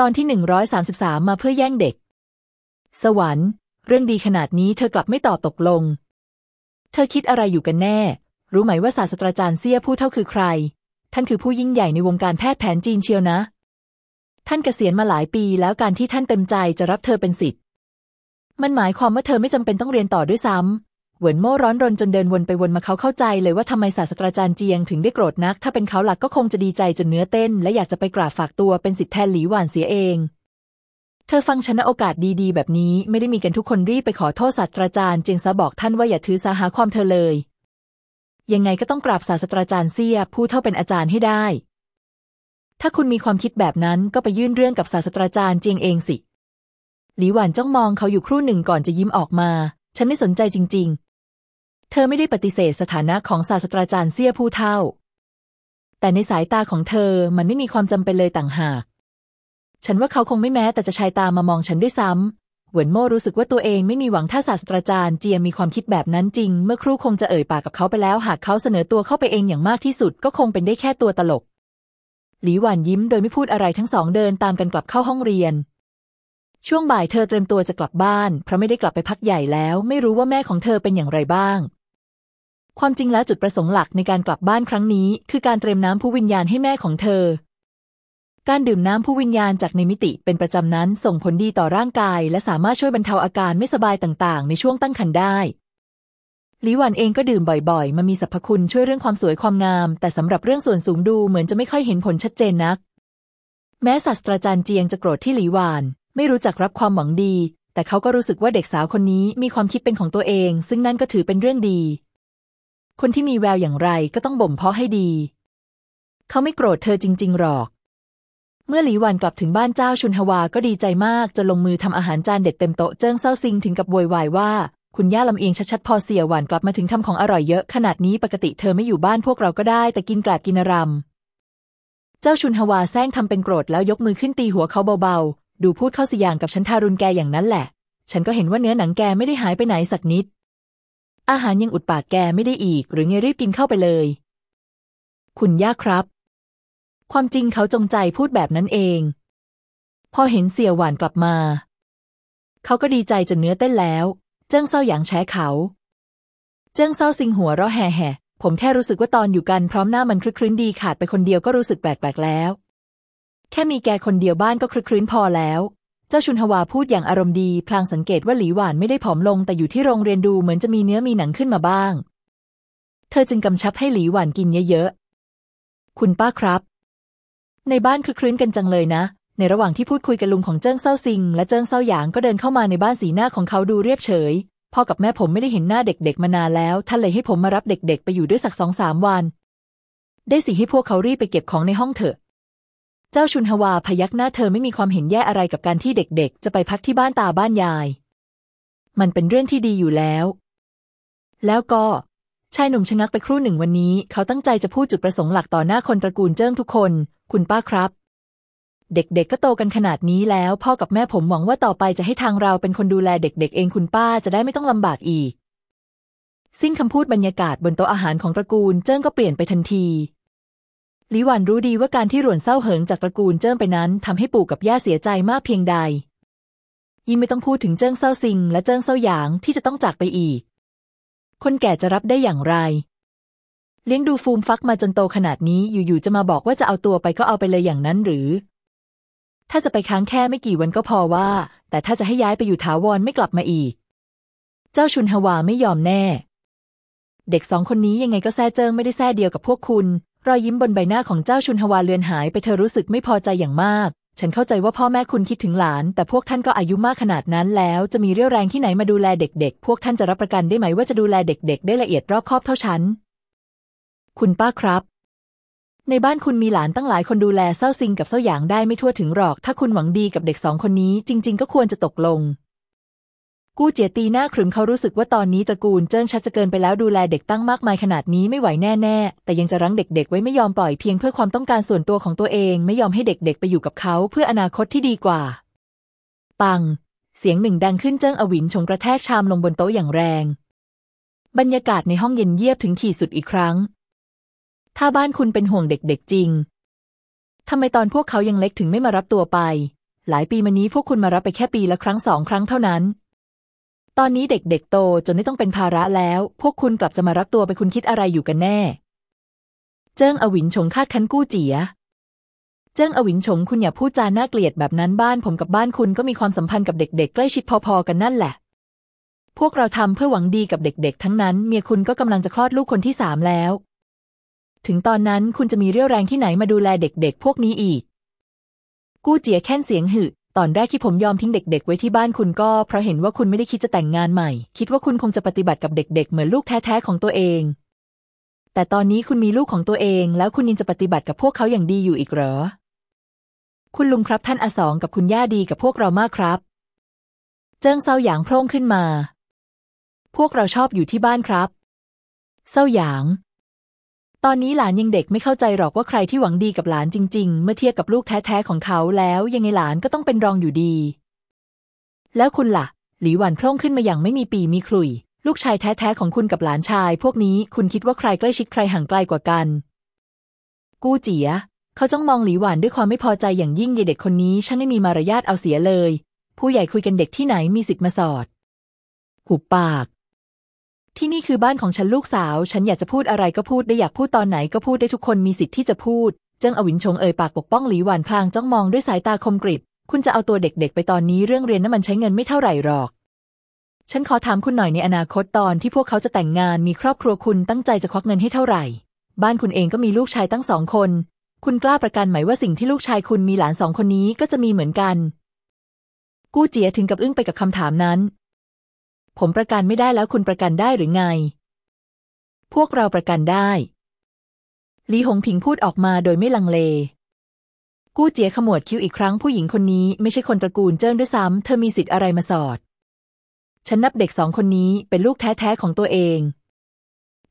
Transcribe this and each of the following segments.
ตอนที่หนึ่งร้อยสามสิบสามมาเพื่อแย่งเด็ก สวรรค์ เรื่องดีขนาดนี้เธอกลับไม่ตอบตกลง เธอคิดอะไรอยู่กันแน่ รู้ไหมว่าศาสตราจารย์เซี่ยผู้เท่าคือใคร ท่านคือผู้ยิ่งใหญ่ในวงการแพทย์แผนจีนเชียวนะ ท่านเกษียณมาหลายปีแล้วการที่ท่านเต็มใจจะรับเธอเป็นสิทธิ์ มันหมายความว่าเธอไม่จำเป็นต้องเรียนต่อด้วยซ้ำ เหวินโม่ร้อนรนจนเดินวนไปวนมาเขาเข้าใจเลยว่าทำไมศาสตราจารย์เจียงถึงได้โกรธนัก ถ้าเป็นเขาหลักก็คงจะดีใจจนเนื้อเต้น และอยากจะไปกราบฝากตัวเป็นสิทธิ์แทนหลีหวานเสียเอง เธอฟังฉันนะโอกาสดีๆ แบบนี้ไม่ได้มีกันทุกคนรีบไปขอโทษศาสตราจารย์เจียงซะบอกท่านว่าอย่าถือสาหาความเธอเลย ยังไงก็ต้องกราบศาสตราจารย์เซี่ยผู้เท่าเป็นอาจารย์ให้ได้ ถ้าคุณมีความคิดแบบนั้นก็ไปยื่นเรื่องกับศาสตราจารย์เจียงเองสิ หลีหวานจ้องมองเขาอยู่ครู่หนึ่งก่อนจะยิ้มออกมา ฉันไม่สนใจจริง ๆ เธอไม่ได้ปฏิเสธสถานะของศาสตราจารย์เซี่ยผู้เท่า แต่ในสายตาของเธอมันไม่มีความจำเป็นเลยต่างหาก ฉันว่าเขาคงไม่แม้แต่จะชายตามามองฉันด้วยซ้ำเหวินโม่รู้สึกว่าตัวเองไม่มีหวังถ้าศาสตราจารย์เจียมีความคิดแบบนั้นจริง เมื่อครู่คงจะเอ่ยปากกับเขาไปแล้ว หากเขาเสนอตัวเข้าไปเองอย่างมากที่สุด ก็คงเป็นได้แค่ตัวตลก หลีหวานยิ้มโดยไม่พูดอะไรทั้งสองเดินตามกันกลับเข้าห้องเรียนช่วงบ่ายเธอเตรียมตัวจะกลับบ้าน เพราะไม่ได้กลับไปพักใหญ่แล้ว ไม่รู้ว่าแม่ของเธอเป็นอย่างไรบ้าง ความจริงแล้วจุดประสงค์หลักในการกลับบ้านครั้งนี้ คือการเตรียมน้ำผู้วิญญาณให้แม่ของเธอ การดื่มน้ำผู้วิญญาณจากในมิติเป็นประจำนั้นส่งผลดีต่อร่างกาย และสามารถช่วยบรรเทาอาการไม่สบายต่างๆ ในช่วงตั้งครรภ์ได้หลีหวันเองก็ดื่มบ่อยๆ มันมีสรรพคุณช่วยเรื่องความสวยความงาม แต่สำหรับเรื่องส่วนสูงดูเหมือนจะไม่ค่อยเห็นผลชัดเจนนัก แม้ศาสตราจารย์เจียงจะโกรธที่หลีหวาน ไม่รู้จักรับความหวังดี แต่เขาก็รู้สึกว่าเด็กสาวคนนี้มีความคิดเป็นของตัวเอง ซึ่งนั่นก็ถือเป็นเรื่องดี คนที่มีแววอย่างไรก็ต้องบ่มเพาะให้ดี เขาไม่โกรธเธอจริง ๆ หรอก เมื่อหลีหวันกลับถึงบ้านเจ้าชุนฮวาก็ดีใจมากจะลงมือทำอาหารจานเด็ดเต็มโต๊ะเจิ้งเศร้าซิงถึงกับโวยวายว่าคุณย่าลำเอียงชัดๆพอเสียหวานกลับมาถึงทำของอร่อยเยอะ ขนาดนี้ปกติเธอไม่อยู่บ้านพวกเราก็ได้ แต่กินกลาบกินรำเจ้าชุนฮวาแซงทำเป็นโกรธแล้วยกมือขึ้นตีหัวเขาเบาๆ ดูพูดเข้าสยางกับฉันทารุณแกอย่างนั้นแหละ ฉันก็เห็นว่าเนื้อหนังแกไม่ได้หายไปไหนสักนิด อาหารยังอุดปากแกไม่ได้อีก หรือไงรีบกินเข้าไปเลย คุณย่าครับ ความจริงเขาจงใจพูดแบบนั้นเอง พอเห็นเสี่ยวหวานกลับมา เขาก็ดีใจจนเนื้อเต้นแล้ว เจิ้งเศร้าหยางแฉเขา เจิ้งเศร้าซิงหัวเราะแห่แห่ผมแค่รู้สึกว่าตอนอยู่กันพร้อมหน้ามันคลึกคลื้นดีขาดไปคนเดียวก็รู้สึกแปลกๆแล้ว แค่มีแกคนเดียวบ้านก็คลึกคลื้นพอแล้ว เจ้าชุนฮวาพูดอย่างอารมณ์ดี พลางสังเกตว่าหลีหวานไม่ได้ผอมลงแต่อยู่ที่โรงเรียนดูเหมือนจะมีเนื้อมีหนังขึ้นมาบ้าง เธอจึงกำชับให้หลีหวานกินเยอะๆ คุณป้าครับ ในบ้านครึกครื้นกันจังเลยนะ ในระหว่างที่พูดคุยกับลุงของเจิ้งเซาซิง และเจิ้งเซาหยางก็เดินเข้ามาในบ้านสีหน้าของเขาดูเรียบเฉย พ่อกับแม่ผมไม่ได้เห็นหน้าเด็กๆ มานานแล้ว ท่านเลยให้ผมมารับเด็กๆ ไปอยู่ด้วยสักสองสามวัน ได้สิให้พวกเขารีบไปเก็บของในห้องเถอะ เจ้าชุนฮวาพยักหน้าเธอไม่มีความเห็นแย้งอะไรกับการที่เด็กๆ จะไปพักที่บ้านตาบ้านยาย มันเป็นเรื่องที่ดีอยู่แล้ว แล้วก็ชายหนุ่มชะงักไปครู่หนึ่งวันนี้ เขาตั้งใจจะพูดจุดประสงค์หลักต่อหน้าคนตระกูลเจิ้งทุกคน คุณป้าครับ เด็กๆ ก็โตกันขนาดนี้แล้ว พ่อกับแม่ผมหวังว่าต่อไปจะให้ทางเราเป็นคนดูแลเด็ก ๆ เองคุณป้าจะได้ไม่ต้องลำบากอีก สิ้นคำพูดบรรยากาศบนโต๊ะอาหารของตระกูลเจิ้งก็เปลี่ยนไปทันที หลิหวันรู้ดีว่าการที่หลวนเศร้าเหิงจากตระกูลเจิ้งไปนั้นทำให้ปู่กับย่าเสียใจมากเพียงใด ยิ่งไม่ต้องพูดถึงเจิ้งเศร้าซิง และเจิ้งเศร้าหยางที่จะต้องจากไปอีก คนแก่จะรับได้อย่างไร เลี้ยงดูฟูมฟักมาจนโตขนาดนี้อยู่ๆจะมาบอกว่าจะเอาตัวไปก็เอาไปเลยอย่างนั้นหรือ ถ้าจะไปค้างแค่ไม่กี่วันก็พอว่า แต่ถ้าจะให้ย้ายไปอยู่ถาวรไม่กลับมาอีก เจ้าชุนฮวาไม่ยอมแน่ เด็กสองคนนี้ยังไงก็แซ่เจิ้งไม่ได้แซ่เดียวกับพวกคุณ รอยยิ้มบนใบหน้าของเจ้าชุนฮวาเลือนหายไปเธอรู้สึกไม่พอใจอย่างมาก ฉันเข้าใจว่าพ่อแม่คุณคิดถึงหลาน แต่พวกท่านก็อายุมากขนาดนั้นแล้ว จะมีเรี่ยวแรงที่ไหนมาดูแลเด็กๆ พวกท่านจะรับประกันได้ไหมว่าจะดูแลเด็กๆ ได้ละเอียดรอบคอบเท่าฉัน คุณป้าครับ ในบ้านคุณมีหลานตั้งหลายคนดูแลเศร้าซิงกับเศร้าหยางได้ไม่ทั่วถึงหรอก ถ้าคุณหวังดีกับเด็กสองคนนี้จริง ๆ ก็ควรจะตกลง กู้เจียตีหน้าขรึมเขารู้สึกว่าตอนนี้ตระกูลเจิ้งชัดจะเกินไปแล้วดูแลเด็กตั้งมากมายขนาดนี้ไม่ไหวแน่ๆ แต่ยังจะรั้งเด็กๆ ไว้ไม่ยอมปล่อยเพียงเพื่อความต้องการส่วนตัวของตัวเองไม่ยอมให้เด็กๆ ไปอยู่กับเขาเพื่ออนาคตที่ดีกว่า ปัง เสียงหนึ่งดังขึ้นเจิ้งอวินชงกระแทกชามลงบนโต๊ะอย่างแรง บรรยากาศในห้องเย็นเยียบถึงขีดสุดอีกครั้ง ถ้าบ้านคุณเป็นห่วงเด็กๆจริงทำไมตอนพวกเขายังเล็กถึงไม่มารับตัวไป หลายปีมานี้พวกคุณมารับไปแค่ปีละครั้งสองครั้งเท่านั้น ตอนนี้เด็กๆโตจนไม่ต้องเป็นภาระแล้ว พวกคุณกลับจะมารับตัวไปคุณคิดอะไรอยู่กันแน่ เจิ้งอวินชงคาดคันกู้เจีย เจิ้งอวินชงคุณอย่าพูดจาน่าเกลียดแบบนั้นบ้านผมกับบ้านคุณก็มีความสัมพันธ์กับเด็ก ๆ ใกล้ชิดพอๆกันนั่นแหละ พวกเราทำเพื่อหวังดีกับเด็ก ๆ ทั้งนั้น เมียคุณก็กำลังจะคลอดลูกคนที่สามแล้ว ถึงตอนนั้นคุณจะมีเรี่ยวแรงที่ไหนมาดูแลเด็ก ๆ พวกนี้อีก กู้เจียแค่นเสียงหึ ตอนแรกที่ผมยอมทิ้งเด็ก ๆ ไว้ที่บ้านคุณก็เพราะเห็นว่าคุณไม่ได้คิดจะแต่งงานใหม่ คิดว่าคุณคงจะปฏิบัติกับเด็ก ๆ เหมือนลูกแท้ๆของตัวเอง แต่ตอนนี้คุณมีลูกของตัวเอง แล้วคุณยังจะปฏิบัติกับพวกเขาอย่างดีอยู่อีกเหรอ คุณลุงครับท่านอาสองกับคุณย่าดีกับพวกเรามากครับ เจิ้งเซาหยางโพร่งขึ้นมา พวกเราชอบอยู่ที่บ้านครับ เซาหยาง ตอนนี้หลานยังเด็กไม่เข้าใจหรอกว่าใครที่หวังดีกับหลานจริง ๆ เมื่อเทียบกับลูกแท้ๆของเขาแล้วยังไงหลานก็ต้องเป็นรองอยู่ดี แล้วคุณละ่ะ หลีหวันพร่งขึ้นมาอย่างไม่มีปีมีขลุย ลูกชายแท้ๆของคุณกับหลานชาย พวกนี้คุณคิดว่าใครใกล้ชิดใครห่างไกลกว่ากัน กู้เจีย เขาจ้องมองหลีหวานด้วยความไม่พอใจอย่างยิ่งเด็กคนนี้ช่างไม่มีมารยาทเอาเสียเลย ผู้ใหญ่คุยกันเด็กที่ไหนมีสิทธิ์มาสอด หุบปาก ที่นี่คือบ้านของฉันลูกสาว ฉันอยากจะพูดอะไรก็พูดได้อยากพูดตอนไหนก็พูดได้ทุกคนมีสิทธิ์ที่จะพูด เจิ้งอวินชงเอ่ยปากปกป้องหลีหวานพลางจ้องมองด้วยสายตาคมกริบ คุณจะเอาตัวเด็กๆ ไปตอนนี้เรื่องเรียนนั้นมันใช้เงินไม่เท่าไหร่หรอก ฉันขอถามคุณหน่อยในอนาคตตอนที่พวกเขาจะแต่งงานมีครอบครัวคุณตั้งใจจะควักเงินให้เท่าไหร่ บ้านคุณเองก็มีลูกชายตั้งสองคน คุณกล้าประกันไหมว่าสิ่งที่ลูกชายคุณมีหลานสองคนนี้ก็จะมีเหมือนกัน กู้เจียถึงกับอึ้งไปกับคำถามนั้น ผมประกันไม่ได้แล้วคุณประกันได้หรือไง พวกเราประกันได้ ลีหงผิงพูดออกมาโดยไม่ลังเล กู้เจียขมวดคิ้วอีกครั้งผู้หญิงคนนี้ไม่ใช่คนตระกูลเจิ้งด้วยซ้ำเธอมีสิทธิ์อะไรมาสอด ฉันนับเด็กสองคนนี้เป็นลูกแท้ๆของตัวเอง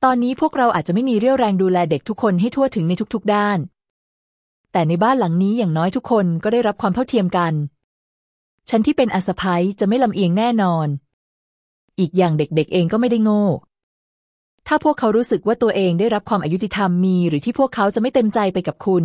ตอนนี้พวกเราอาจจะไม่มีเรี่ยวแรงดูแลเด็กทุกคนให้ทั่วถึงในทุกๆด้าน แต่ในบ้านหลังนี้อย่างน้อยทุกคนก็ได้รับความเท่าเทียมกัน ฉันที่เป็นอาสะพ้ยจะไม่ลำเอียงแน่นอน อีกอย่างเด็กๆเองก็ไม่ได้โง่ ถ้าพวกเขารู้สึกว่าตัวเองได้รับความอายุติธรรมมี หรือที่พวกเขาจะไม่เต็มใจไปกับคุณ